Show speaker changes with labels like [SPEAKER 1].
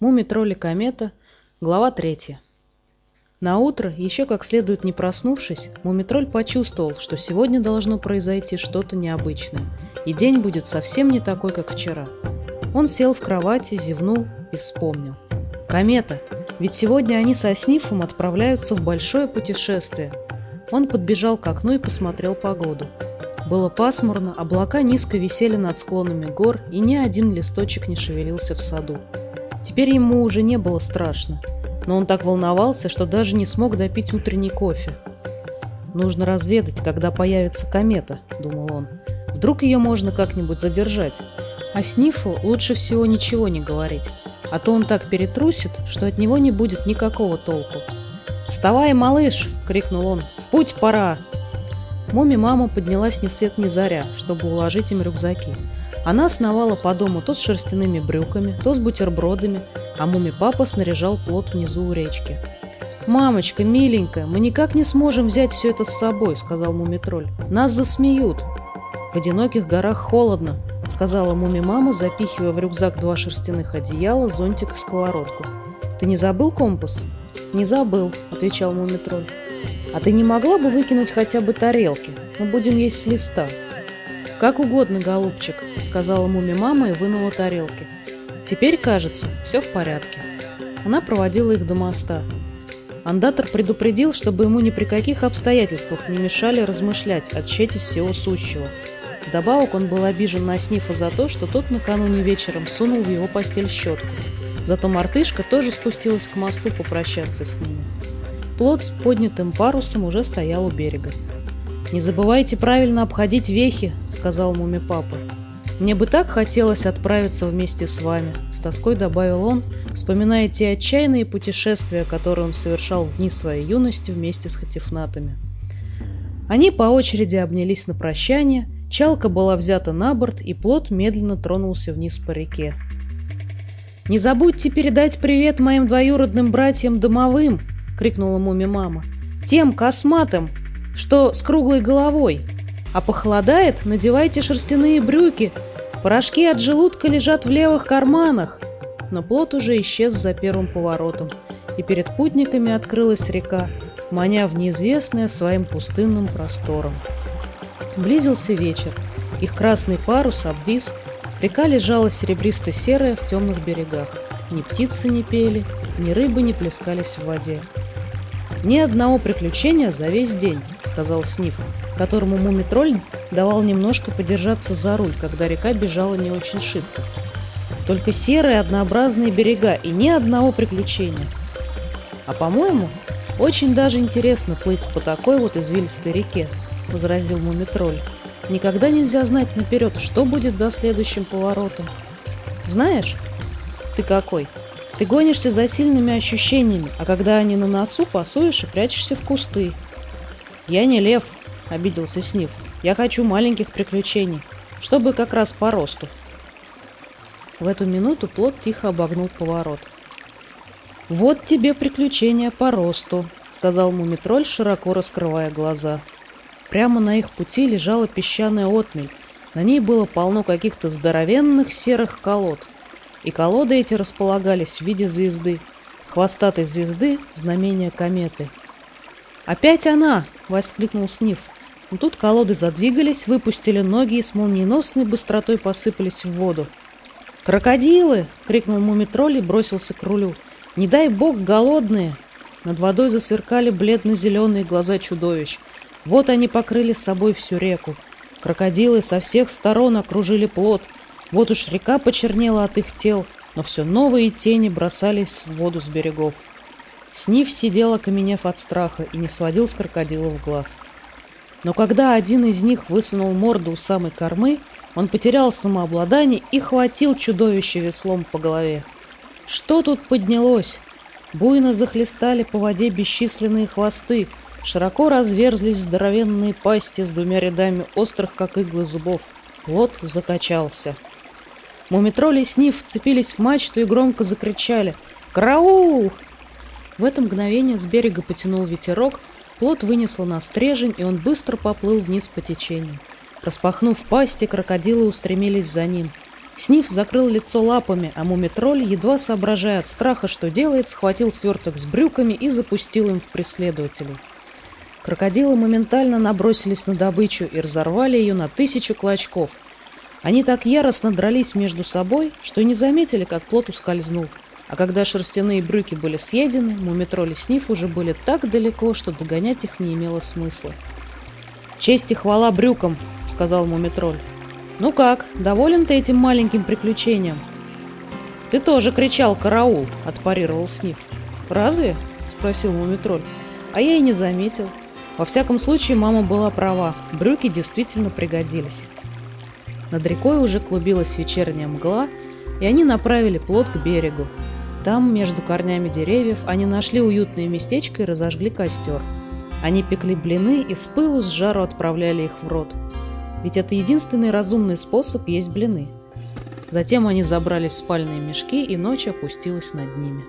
[SPEAKER 1] Муми-тролли комета, глава третья. На утро, еще как следует не проснувшись, Мумитроль почувствовал, что сегодня должно произойти что-то необычное, и день будет совсем не такой, как вчера. Он сел в кровати, зевнул и вспомнил. Комета! Ведь сегодня они со Снифом отправляются в большое путешествие. Он подбежал к окну и посмотрел погоду. Было пасмурно, облака низко висели над склонами гор, и ни один листочек не шевелился в саду. Теперь ему уже не было страшно, но он так волновался, что даже не смог допить утренний кофе. «Нужно разведать, когда появится комета», — думал он. «Вдруг ее можно как-нибудь задержать? А Снифу лучше всего ничего не говорить, а то он так перетрусит, что от него не будет никакого толку». «Вставай, малыш!» — крикнул он. «В путь пора!» Муми-мама поднялась ни свет ни заря, чтобы уложить им рюкзаки. Она сновала по дому то с шерстяными брюками, то с бутербродами, а муми-папа снаряжал плод внизу у речки. «Мамочка, миленькая, мы никак не сможем взять все это с собой», — сказал муми-тролль. «Нас засмеют». «В одиноких горах холодно», — сказала муми-мама, запихивая в рюкзак два шерстяных одеяла, зонтик и сковородку. «Ты не забыл компас?» «Не забыл», — отвечал муми-тролль. «А ты не могла бы выкинуть хотя бы тарелки? Мы будем есть с листа». «Как угодно, голубчик», — сказала муми-мама и вынула тарелки. «Теперь, кажется, все в порядке». Она проводила их до моста. Андатор предупредил, чтобы ему ни при каких обстоятельствах не мешали размышлять о тщете всего сущего. Вдобавок он был обижен на Снифа за то, что тот накануне вечером сунул в его постель щетку. Зато мартышка тоже спустилась к мосту попрощаться с ними. Плот с поднятым парусом уже стоял у берега. «Не забывайте правильно обходить вехи», — сказал муми папа. «Мне бы так хотелось отправиться вместе с вами», — с тоской добавил он, вспоминая те отчаянные путешествия, которые он совершал в дни своей юности вместе с хатифнатами. Они по очереди обнялись на прощание, чалка была взята на борт, и плот медленно тронулся вниз по реке. «Не забудьте передать привет моим двоюродным братьям домовым!» — крикнула муми-мама. «Тем косматым, что с круглой головой. А похолодает, надевайте шерстяные брюки. Порошки от желудка лежат в левых карманах. Но плот уже исчез за первым поворотом, и перед путниками открылась река, маня в неизвестное своим пустынным простором. Близился вечер. Их красный парус обвис, река лежала серебристо-серая в темных берегах. Ни птицы не пели, ни рыбы не плескались в воде. Ни одного приключения за весь день сказал Сниф, которому мумитроль давал немножко подержаться за руль, когда река бежала не очень шибко. Только серые однообразные берега и ни одного приключения. А по-моему, очень даже интересно плыть по такой вот извилистой реке, возразил мумитроль. Никогда нельзя знать наперед, что будет за следующим поворотом. Знаешь, ты какой? Ты гонишься за сильными ощущениями, а когда они на носу, пасуешь и прячешься в кусты. «Я не лев», — обиделся Сниф. «Я хочу маленьких приключений, чтобы как раз по росту». В эту минуту плод тихо обогнул поворот. «Вот тебе приключения по росту», — сказал мумитроль, широко раскрывая глаза. Прямо на их пути лежала песчаная отмель. На ней было полно каких-то здоровенных серых колод. И колоды эти располагались в виде звезды. Хвостатой звезды — знамения кометы. «Опять она!» — воскликнул Сниф. Но тут колоды задвигались, выпустили ноги и с молниеносной быстротой посыпались в воду. «Крокодилы!» — крикнул мумитроль и бросился к рулю. «Не дай бог голодные!» Над водой засверкали бледно-зеленые глаза чудовищ. Вот они покрыли собой всю реку. Крокодилы со всех сторон окружили плот. Вот уж река почернела от их тел, но все новые тени бросались в воду с берегов. Сниф сидел, окаменев от страха, и не сводил с крокодилов глаз. Но когда один из них высунул морду у самой кормы, он потерял самообладание и хватил чудовище веслом по голове. Что тут поднялось? Буйно захлестали по воде бесчисленные хвосты, широко разверзлись здоровенные пасти с двумя рядами острых, как иглы зубов. Плот закачался. Мумитроли и Сниф вцепились в мачту и громко закричали «Караул! В это мгновение с берега потянул ветерок, плот вынесло на стрежень, и он быстро поплыл вниз по течению. Распахнув пасти, крокодилы устремились за ним. Сниф закрыл лицо лапами, а мумитроль, едва соображая от страха, что делает, схватил сверток с брюками и запустил им в преследователей. Крокодилы моментально набросились на добычу и разорвали ее на тысячу клочков. Они так яростно дрались между собой, что не заметили, как плот ускользнул. А когда шерстяные брюки были съедены, мумитроль и Сниф уже были так далеко, что догонять их не имело смысла. «Честь и хвала брюкам!» — сказал мумитроль. «Ну как, доволен ты этим маленьким приключением?» «Ты тоже кричал «караул!»» — отпарировал Сниф. «Разве?» — спросил мумитроль. «А я и не заметил. Во всяком случае, мама была права. Брюки действительно пригодились». Над рекой уже клубилась вечерняя мгла, и они направили плот к берегу. Там, между корнями деревьев, они нашли уютное местечко и разожгли костер. Они пекли блины и с пылу с жару отправляли их в рот. Ведь это единственный разумный способ есть блины. Затем они забрались в спальные мешки, и ночь опустилась над ними.